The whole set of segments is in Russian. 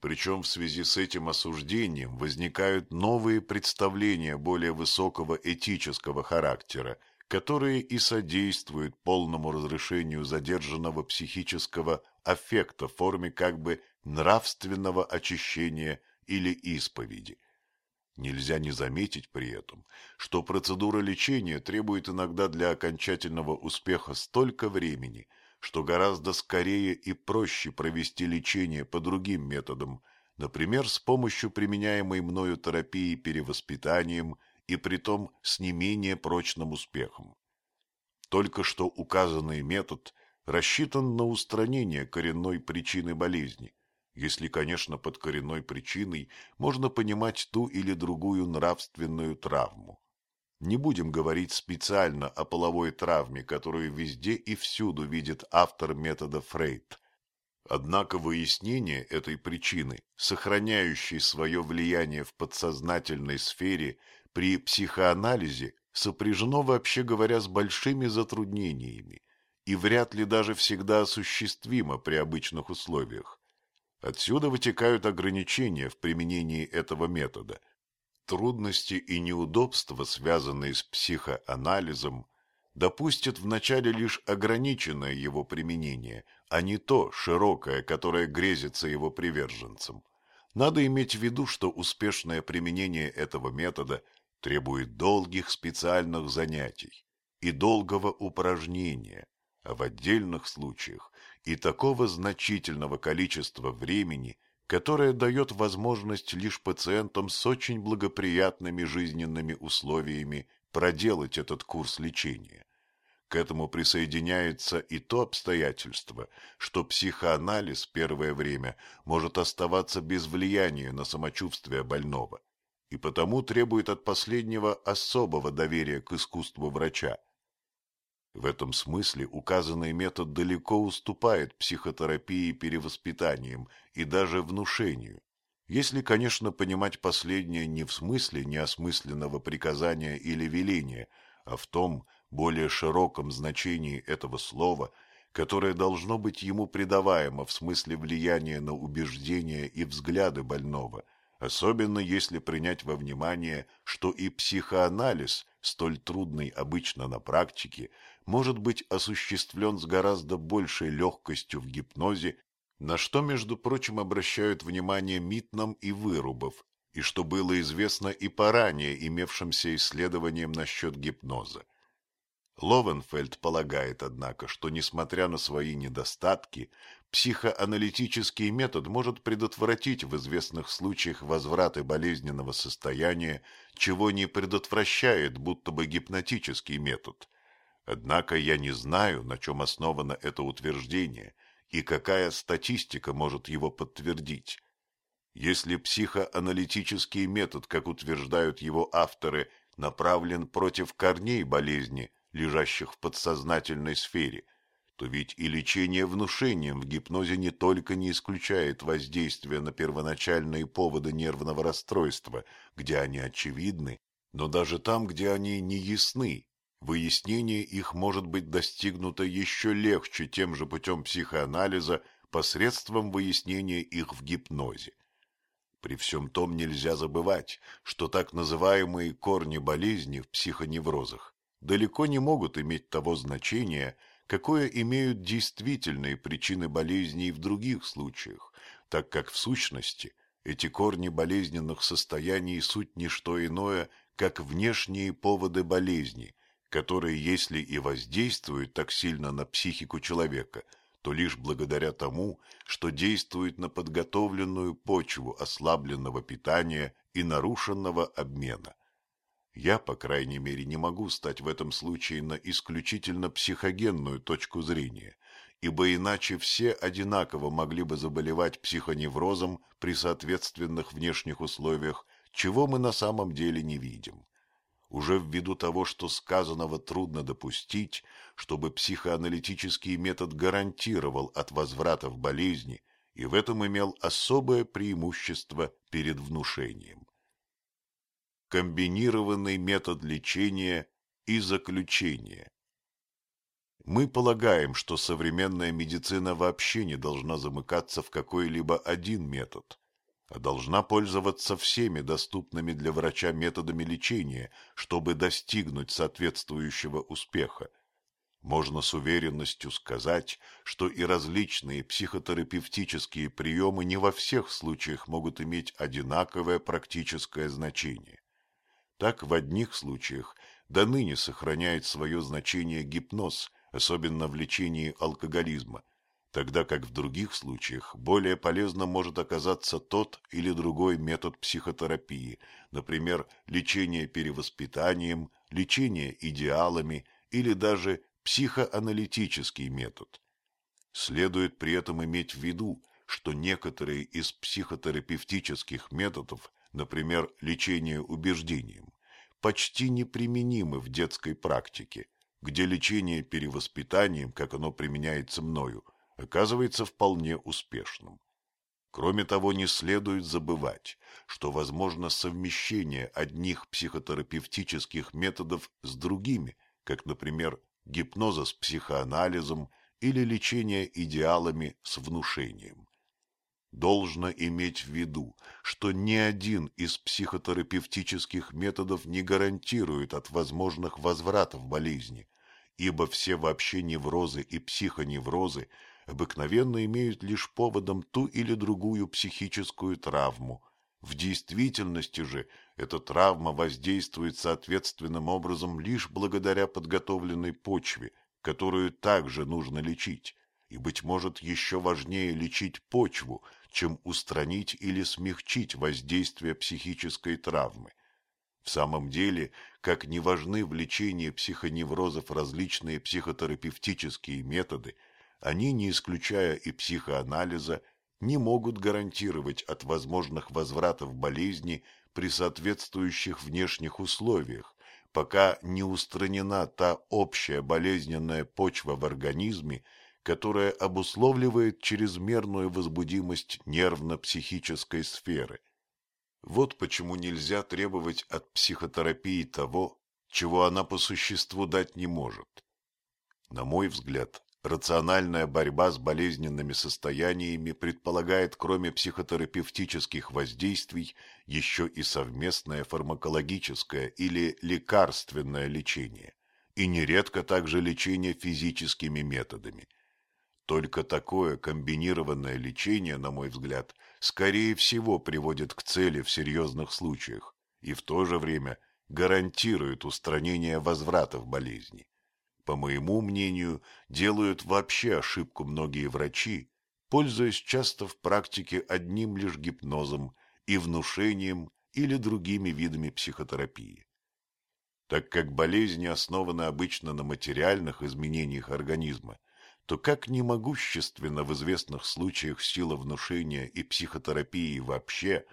Причем в связи с этим осуждением возникают новые представления более высокого этического характера, которые и содействуют полному разрешению задержанного психического аффекта в форме как бы нравственного очищения или исповеди. Нельзя не заметить при этом, что процедура лечения требует иногда для окончательного успеха столько времени – что гораздо скорее и проще провести лечение по другим методам, например, с помощью применяемой мною терапии перевоспитанием и притом с не менее прочным успехом. Только что указанный метод рассчитан на устранение коренной причины болезни, если, конечно, под коренной причиной можно понимать ту или другую нравственную травму. Не будем говорить специально о половой травме, которую везде и всюду видит автор метода Фрейд. Однако выяснение этой причины, сохраняющей свое влияние в подсознательной сфере при психоанализе, сопряжено, вообще говоря, с большими затруднениями и вряд ли даже всегда осуществимо при обычных условиях. Отсюда вытекают ограничения в применении этого метода – Трудности и неудобства, связанные с психоанализом, допустят вначале лишь ограниченное его применение, а не то широкое, которое грезится его приверженцам. Надо иметь в виду, что успешное применение этого метода требует долгих специальных занятий и долгого упражнения, а в отдельных случаях и такого значительного количества времени – которая дает возможность лишь пациентам с очень благоприятными жизненными условиями проделать этот курс лечения. К этому присоединяется и то обстоятельство, что психоанализ первое время может оставаться без влияния на самочувствие больного, и потому требует от последнего особого доверия к искусству врача, в этом смысле указанный метод далеко уступает психотерапии перевоспитанием и даже внушению, если, конечно, понимать последнее не в смысле неосмысленного приказания или веления, а в том более широком значении этого слова, которое должно быть ему придаваемо в смысле влияния на убеждения и взгляды больного – особенно если принять во внимание, что и психоанализ, столь трудный обычно на практике, может быть осуществлен с гораздо большей легкостью в гипнозе, на что, между прочим, обращают внимание Митном и Вырубов, и что было известно и по ранее имевшимся исследованиям насчет гипноза. Ловенфельд полагает, однако, что, несмотря на свои недостатки, психоаналитический метод может предотвратить в известных случаях возвраты болезненного состояния, чего не предотвращает будто бы гипнотический метод. Однако я не знаю, на чем основано это утверждение и какая статистика может его подтвердить. Если психоаналитический метод, как утверждают его авторы, направлен против корней болезни – лежащих в подсознательной сфере, то ведь и лечение внушением в гипнозе не только не исключает воздействия на первоначальные поводы нервного расстройства, где они очевидны, но даже там, где они не ясны, выяснение их может быть достигнуто еще легче тем же путем психоанализа посредством выяснения их в гипнозе. При всем том нельзя забывать, что так называемые корни болезни в психоневрозах далеко не могут иметь того значения, какое имеют действительные причины болезней в других случаях, так как в сущности эти корни болезненных состояний суть не что иное, как внешние поводы болезни, которые, если и воздействуют так сильно на психику человека, то лишь благодаря тому, что действуют на подготовленную почву ослабленного питания и нарушенного обмена. Я, по крайней мере, не могу стать в этом случае на исключительно психогенную точку зрения, ибо иначе все одинаково могли бы заболевать психоневрозом при соответственных внешних условиях, чего мы на самом деле не видим. Уже ввиду того, что сказанного трудно допустить, чтобы психоаналитический метод гарантировал от возвратов болезни и в этом имел особое преимущество перед внушением комбинированный метод лечения и заключения. Мы полагаем, что современная медицина вообще не должна замыкаться в какой-либо один метод, а должна пользоваться всеми доступными для врача методами лечения, чтобы достигнуть соответствующего успеха. Можно с уверенностью сказать, что и различные психотерапевтические приемы не во всех случаях могут иметь одинаковое практическое значение. Так в одних случаях до ныне сохраняет свое значение гипноз, особенно в лечении алкоголизма, тогда как в других случаях более полезно может оказаться тот или другой метод психотерапии, например, лечение перевоспитанием, лечение идеалами или даже психоаналитический метод. Следует при этом иметь в виду, что некоторые из психотерапевтических методов, например, лечение убеждением, почти неприменимы в детской практике, где лечение перевоспитанием, как оно применяется мною, оказывается вполне успешным. Кроме того, не следует забывать, что возможно совмещение одних психотерапевтических методов с другими, как, например, гипноза с психоанализом или лечение идеалами с внушением. Должно иметь в виду, что ни один из психотерапевтических методов не гарантирует от возможных возвратов болезни, ибо все вообще неврозы и психоневрозы обыкновенно имеют лишь поводом ту или другую психическую травму. В действительности же эта травма воздействует соответственным образом лишь благодаря подготовленной почве, которую также нужно лечить, и, быть может, еще важнее лечить почву, чем устранить или смягчить воздействие психической травмы. В самом деле, как не важны в лечении психоневрозов различные психотерапевтические методы, они, не исключая и психоанализа, не могут гарантировать от возможных возвратов болезни при соответствующих внешних условиях, пока не устранена та общая болезненная почва в организме, которая обусловливает чрезмерную возбудимость нервно-психической сферы. Вот почему нельзя требовать от психотерапии того, чего она по существу дать не может. На мой взгляд, рациональная борьба с болезненными состояниями предполагает, кроме психотерапевтических воздействий, еще и совместное фармакологическое или лекарственное лечение, и нередко также лечение физическими методами – только такое комбинированное лечение, на мой взгляд, скорее всего приводит к цели в серьезных случаях и в то же время гарантирует устранение возвратов болезни. По моему мнению, делают вообще ошибку многие врачи, пользуясь часто в практике одним лишь гипнозом и внушением или другими видами психотерапии. Так как болезни основаны обычно на материальных изменениях организма, то как немогущественно в известных случаях сила внушения и психотерапии вообще,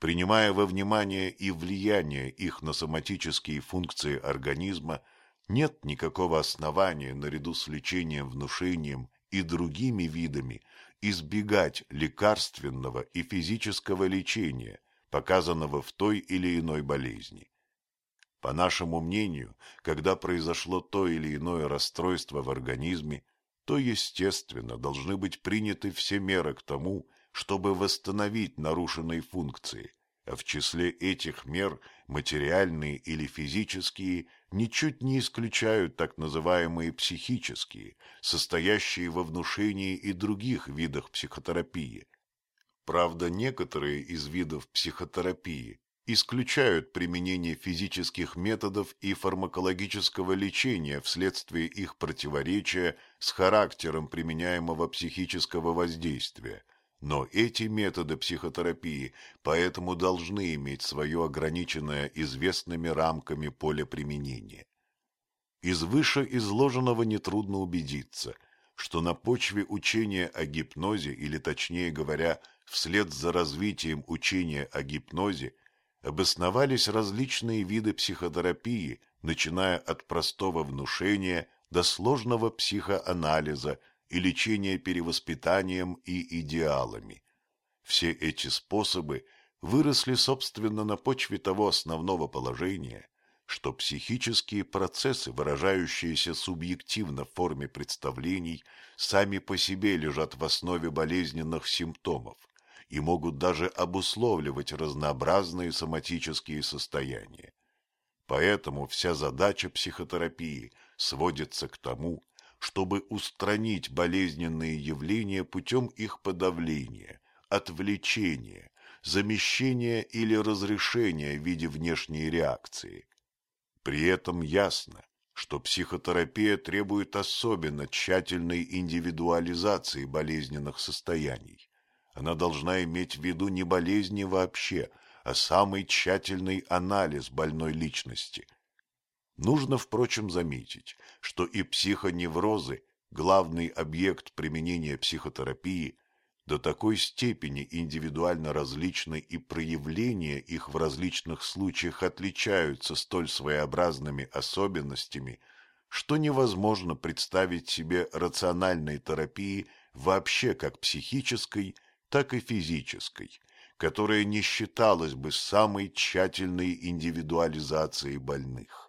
принимая во внимание и влияние их на соматические функции организма, нет никакого основания наряду с лечением внушением и другими видами избегать лекарственного и физического лечения, показанного в той или иной болезни. По нашему мнению, когда произошло то или иное расстройство в организме, то, естественно, должны быть приняты все меры к тому, чтобы восстановить нарушенные функции, а в числе этих мер материальные или физические ничуть не исключают так называемые психические, состоящие во внушении и других видах психотерапии. Правда, некоторые из видов психотерапии исключают применение физических методов и фармакологического лечения вследствие их противоречия с характером применяемого психического воздействия. Но эти методы психотерапии поэтому должны иметь свое ограниченное известными рамками поле применения. Из вышеизложенного нетрудно убедиться, что на почве учения о гипнозе, или точнее говоря, вслед за развитием учения о гипнозе, обосновались различные виды психотерапии, начиная от простого внушения до сложного психоанализа и лечения перевоспитанием и идеалами. Все эти способы выросли, собственно, на почве того основного положения, что психические процессы, выражающиеся субъективно в форме представлений, сами по себе лежат в основе болезненных симптомов, и могут даже обусловливать разнообразные соматические состояния. Поэтому вся задача психотерапии сводится к тому, чтобы устранить болезненные явления путем их подавления, отвлечения, замещения или разрешения в виде внешней реакции. При этом ясно, что психотерапия требует особенно тщательной индивидуализации болезненных состояний. Она должна иметь в виду не болезни вообще, а самый тщательный анализ больной личности. Нужно, впрочем, заметить, что и психоневрозы, главный объект применения психотерапии, до такой степени индивидуально различны и проявления их в различных случаях отличаются столь своеобразными особенностями, что невозможно представить себе рациональной терапии вообще как психической, так и физической, которая не считалась бы самой тщательной индивидуализацией больных.